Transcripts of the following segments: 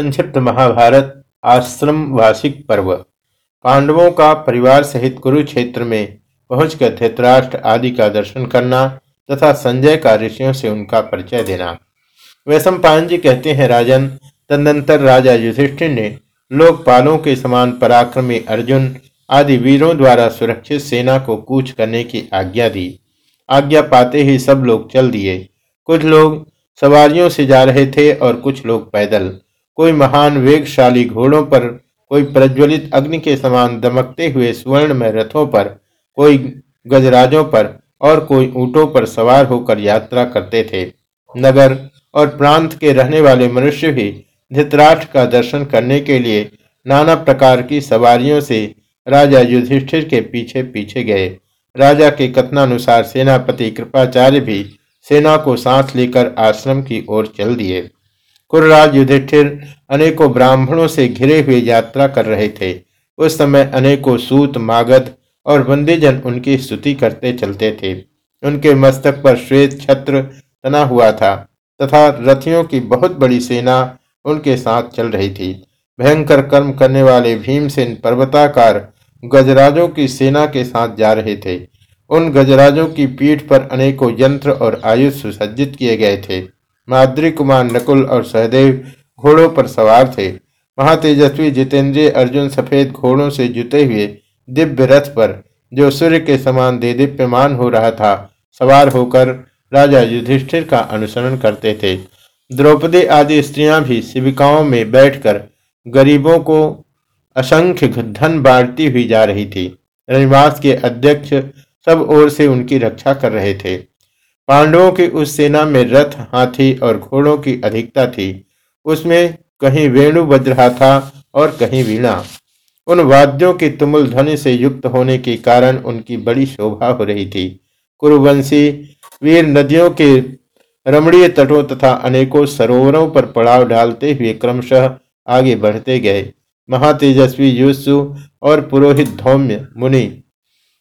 संक्षिप्त महाभारत, आश्रम वार्षिक पर्व। पांडवों का परिवार सहित कुरुक्षेत्र में पहुंचकर धृतराष्ट्र आदि का दर्शन करना तथा संजय का ऋषियों से उनका परिचय देना। वैशम पायन जी कहते हैं, राजन, तदनंतर राजा युधिष्ठिर ने लोकपालों के समान पराक्रमी अर्जुन आदि वीरों द्वारा सुरक्षित सेना को कूच करने की आज्ञा दी। आज्ञा पाते ही सब लोग चल दिए। कुछ लोग सवारियों से जा रहे थे और कुछ लोग पैदल। कोई महान वेगशाली घोड़ों पर, कोई प्रज्वलित अग्नि के समान दमकते हुए स्वर्ण में रथों पर, कोई गजराजों पर और कोई ऊंटों पर सवार होकर यात्रा करते थे। नगर और प्रांत के रहने वाले मनुष्य भी धृतराष्ट्र का दर्शन करने के लिए नाना प्रकार की सवारियों से राजा युधिष्ठिर के पीछे पीछे गए। राजा के कथनानुसार सेनापति कृपाचार्य भी सेना को साथ लेकर आश्रम की ओर चल दिए। कुर्राज युधिष्ठिर अनेकों ब्राह्मणों से घिरे हुए यात्रा कर रहे थे। उस समय अनेकों सूत, मागध और बंदीजन उनकी स्तुति करते चलते थे। उनके मस्तक पर श्वेत छत्र तना हुआ था तथा रथियों की बहुत बड़ी सेना उनके साथ चल रही थी। भयंकर कर्म करने वाले भीमसेन पर्वताकार गजराजों की सेना के साथ जा रहे थे। उन गजराजों की पीठ पर अनेकों यंत्र और आयुध सुसज्जित किए गए थे। माद्री कुमार, नकुल और सहदेव घोड़ों पर सवार थे। महातेजस्वी जितेंद्रीय अर्जुन सफ़ेद घोड़ों से जुते हुए दिव्य रथ पर, जो सूर्य के समान दे दीप्यमान हो रहा था, सवार होकर राजा युधिष्ठिर का अनुसरण करते थे। द्रौपदी आदि स्त्रियाँ भी शिविकाओं में बैठकर गरीबों को असंख्य धन बांटती हुई जा रही थी। रनिवास के अध्यक्ष सब ओर से उनकी रक्षा कर रहे थे। पांडवों की उस सेना में रथ, हाथी और घोड़ों की अधिकता थी। उसमें कहीं वेणु बज रहा था और कहीं वीणा। उन वाद्यों की तुमुल ध्वनि से युक्त होने के कारण उनकी बड़ी शोभा हो रही थी। कुरुवंशी वीर नदियों के रमणीय तटों तथा अनेकों सरोवरों पर पड़ाव डालते हुए क्रमशः आगे बढ़ते गए। महातेजस्वी युसु और पुरोहित धौम्य मुनि।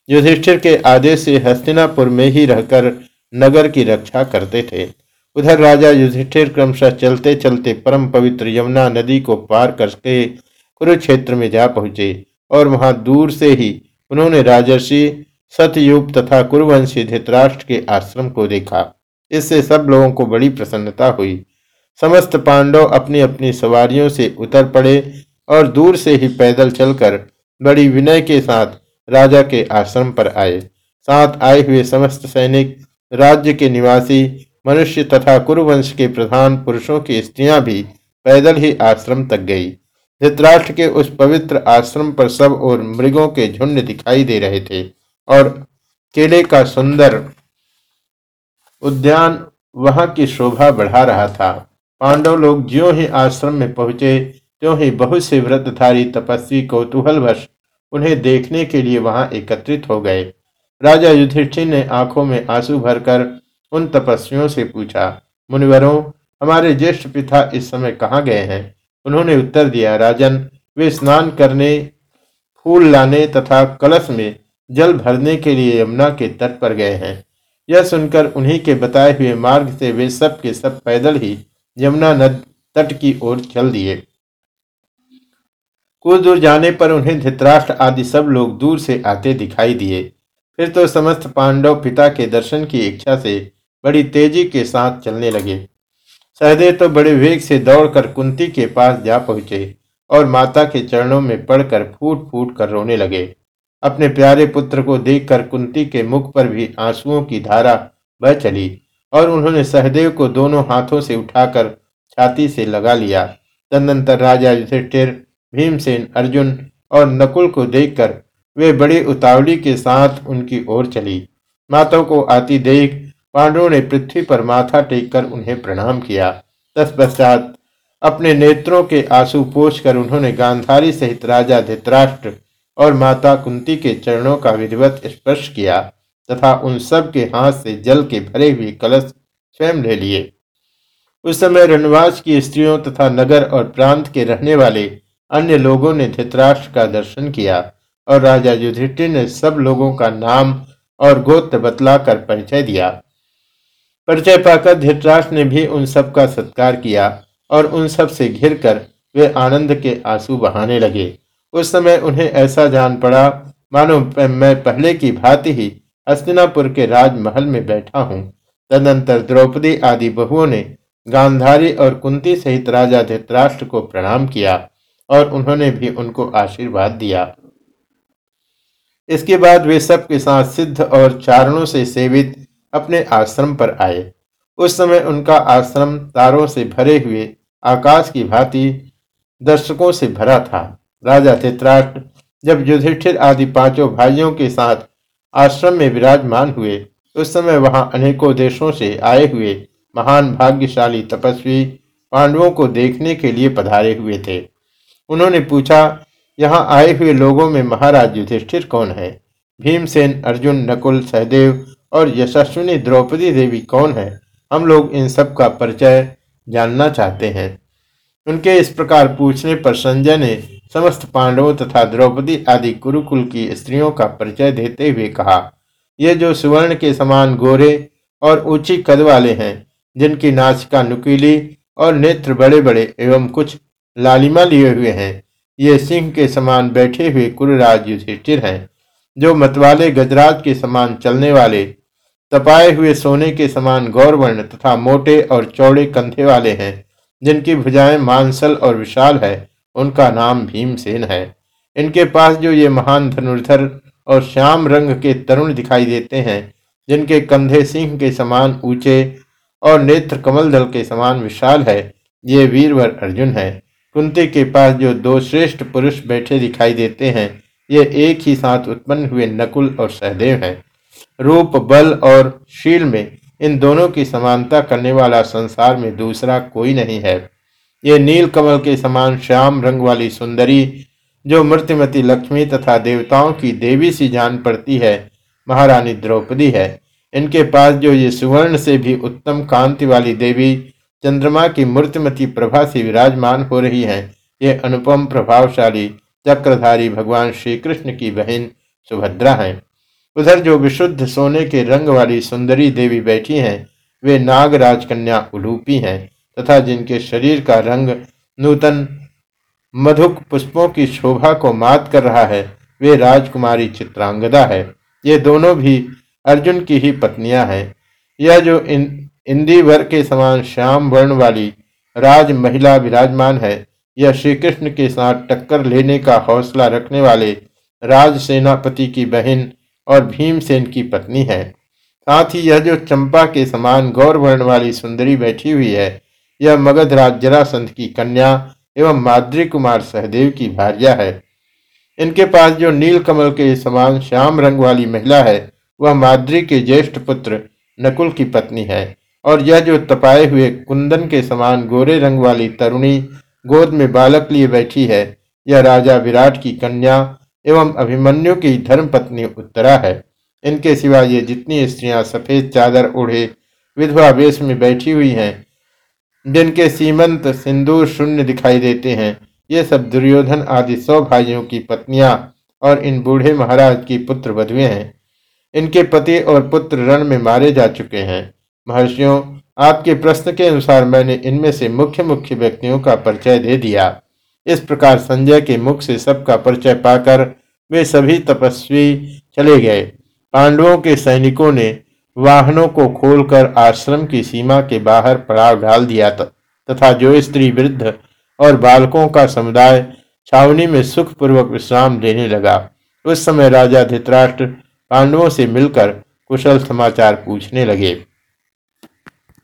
युधिष्ठिर के आदेश से हस्तिनापुर में ही रहकर नगर की रक्षा करते थे। उधर राजा युधिष्ठिर क्रमशः चलते चलते परम पवित्र यमुना नदी को पार करके कुरुक्षेत्र में जा पहुँचे और वहाँ दूर से ही उन्होंने राजर्षि, सतयुग तथा कुरुवंशी धृतराष्ट्र के आश्रम को देखा। इससे सब लोगों को बड़ी प्रसन्नता हुई। समस्त पांडव अपनी अपनी सवारियों से उतर पड़े और दूर से ही पैदल चलकर बड़ी विनय के साथ राजा के आश्रम पर आए। साथ आए हुए समस्त सैनिक राज्य के निवासी, मनुष्य तथा कुरुवंश के प्रधान पुरुषों की स्त्रियाँ भी पैदल ही आश्रम तक गई। धृतराष्ट्र के उस पवित्र आश्रम पर सब और मृगों के झुंड दिखाई दे रहे थे और केले का सुंदर उद्यान वहाँ की शोभा बढ़ा रहा था। पांडव लोग ज्यो ही आश्रम में पहुँचे, त्यों ही बहुत से व्रतधारी तपस्वी कौतूहलवश उन्हें देखने के लिए वहाँ एकत्रित हो गए। राजा युधिष्ठिर ने आँखों में आँसू भरकर उन तपस्वियों से पूछा, मुनिवरों, हमारे ज्येष्ठ पिता इस समय कहाँ गए हैं? उन्होंने उत्तर दिया, राजन, वे स्नान करने, फूल लाने तथा कलश में जल भरने के लिए यमुना के तट पर गए हैं। यह सुनकर उन्हीं के बताए हुए मार्ग से वे सब के सब पैदल ही यमुना नद तट की ओर चल दिए। कुछ दूर जाने पर उन्हें धृतराष्ट्र आदि सब लोग दूर से आते दिखाई दिए। फिर तो समस्त पांडव पिता के दर्शन की इच्छा से बड़ी तेज़ी के साथ चलने लगे। सहदेव तो बड़े वेग से दौड़कर कुंती के पास जा पहुँचे और माता के चरणों में पड़कर फूट फूट कर रोने लगे। अपने प्यारे पुत्र को देखकर कुंती के मुख पर भी आंसुओं की धारा बह चली और उन्होंने सहदेव को दोनों हाथों से उठाकर छाती से लगा लिया। तदनंतर राजा युधिष्ठिर, भीमसेन, अर्जुन और नकुल को देखकर वे बड़ी उतावली के साथ उनकी ओर चली। माता को आती देख पांडवों ने पृथ्वी पर माथा टेककर उन्हें प्रणाम किया। तत्पश्चात अपने नेत्रों के आँसू पोछ कर उन्होंने गांधारी सहित राजा धित्राष्ट्र और माता कुंती के चरणों का विधिवत स्पर्श किया तथा उन सब के हाथ से जल के भरे हुए कलश स्वयं ले लिए। उस समय रणवास की स्त्रियों तथा नगर और प्रांत के रहने वाले अन्य लोगों ने धृतराष्ट्र का दर्शन किया। और राजा युधिष्ठिर ने सब लोगों का नाम और गोत्र बतलाकर परिचय दिया। परिचय पाकर धृतराष्ट्र ने भी उन सब का सत्कार किया और उन सबसे घिर वे आनंद के आँसू बहाने लगे। उस समय उन्हें ऐसा जान पड़ा, मानो मैं पहले की भांति ही हस्तिनापुर के राजमहल में बैठा हूँ। तदंतर द्रौपदी आदि बहुओं ने गांधारी और कुंती सहित राजा धृतराष्ट्र को प्रणाम किया और उन्होंने भी उनको आशीर्वाद दिया। इसके बाद वे सबके साथ सिद्ध और चारणों से सेवित अपने आश्रम पर आए। उस समय उनका आश्रम तारों से भरे हुए, आकाश की भांति दर्शकों से भरा था। राजा चित्राष्ट्र जब युधिष्ठिर आदि पाँचों भाइयों के साथ आश्रम में विराजमान हुए, उस समय वहाँ अनेकों देशों से आए हुए महान भाग्यशाली तपस्वी पांडवों को देखने के लिए पधारे हुए थे। उन्होंने पूछा यहाँ आए हुए लोगों में महाराज युधिष्ठिर कौन है? भीमसेन, अर्जुन, नकुल, सहदेव और यशस्विनी द्रौपदी देवी कौन है? हम लोग इन सब का परिचय जानना चाहते हैं। उनके इस प्रकार पूछने पर संजय ने समस्त पांडवों तथा द्रौपदी आदि कुरुकुल की स्त्रियों का परिचय देते हुए कहा, ये जो सुवर्ण के समान गोरे और ऊँची कद वाले हैं, जिनकी नाचिका नुकीली और नेत्र बड़े बड़े एवं कुछ लालिमा लिए हुए हैं ये सिंह के समान बैठे हुए कुरराज युधिष्ठिर हैं, जो मतवाले गजराज के समान चलने वाले, तपाए हुए सोने के समान गौरवर्ण तथा मोटे और चौड़े कंधे वाले हैं, जिनकी भुजाएँ मांसल और विशाल है, उनका नाम भीमसेन है। इनके पास जो ये महान धनुर्धर और श्याम रंग के तरुण दिखाई देते हैं, जिनके कंधे सिंह के समान ऊँचे और नेत्र कमल दल के समान विशाल है, ये वीरवर अर्जुन है। कुंती के पास जो दो श्रेष्ठ पुरुष बैठे दिखाई देते हैं, ये एक ही साथ उत्पन्न हुए नकुल और सहदेव हैं। रूप, बल और शील में इन दोनों की समानता करने वाला संसार में दूसरा कोई नहीं है। ये नील कमल के समान श्याम रंग वाली सुंदरी, जो मूर्तिमती लक्ष्मी तथा देवताओं की देवी सी जान पड़ती है, महारानी द्रौपदी है। इनके पास जो ये सुवर्ण से भी उत्तम कांति वाली देवी चंद्रमा की मूर्तिमती प्रभा से विराजमान हो रही हैं। ये अनुपम प्रभावशाली, चक्रधारी भगवान श्री कृष्ण की बहन सुभद्रा हैं। उधर जो विशुद्ध सोने के रंग वाली सुंदरी देवी बैठी हैं, वे नागराज कन्या उलूपी हैं तथा जिनके शरीर का रंग नूतन मधुक पुष्पों की शोभा को मात कर रहा है, वे राजकुमारी चित्रांगदा है। ये दोनों भी अर्जुन की ही पत्नियाँ हैं। यह जो इन इंदिवर के समान श्याम वर्ण वाली राज महिला विराजमान है। यह श्री कृष्ण के साथ टक्कर लेने का हौसला रखने वाले राज सेनापति की बहन और भीमसेन की पत्नी है। साथ ही यह जो चंपा के समान गौर वर्ण वाली सुंदरी बैठी हुई है, यह मगध राज जरासंध की कन्या एवं माद्री कुमार सहदेव की भार्या है। इनके पास जो नील कमल के समान श्याम रंग वाली महिला है, वह माद्री के ज्येष्ठ पुत्र नकुल की पत्नी है। और यह जो तपाए हुए कुंदन के समान गोरे रंग वाली तरुणी गोद में बालक लिए बैठी है, यह राजा विराट की कन्या एवं अभिमन्यु की धर्मपत्नी उत्तरा है। इनके सिवा ये जितनी स्त्रियाँ सफ़ेद चादर ओढ़े विधवा वेश में बैठी हुई हैं, जिनके सीमंत सिंदूर शून्य दिखाई देते हैं, ये सब दुर्योधन आदि सौ भाइयों की पत्नियाँ और इन बूढ़े महाराज की पुत्र बधुए हैं। इनके पति और पुत्र रण में मारे जा चुके हैं। महर्षियों, आपके प्रश्न के अनुसार मैंने इनमें से मुख्य मुख्य व्यक्तियों का परिचय दे दिया। इस प्रकार संजय के मुख से सबका परिचय पाकर वे सभी तपस्वी चले गए। पांडवों के सैनिकों ने वाहनों को खोलकर आश्रम की सीमा के बाहर पड़ाव डाल दिया तथा जो स्त्री वृद्ध और बालकों का समुदाय छावनी में सुखपूर्वक विश्राम लेने लगा। उस समय राजा धित्राष्ट्र पांडवों से मिलकर कुशल समाचार पूछने लगे।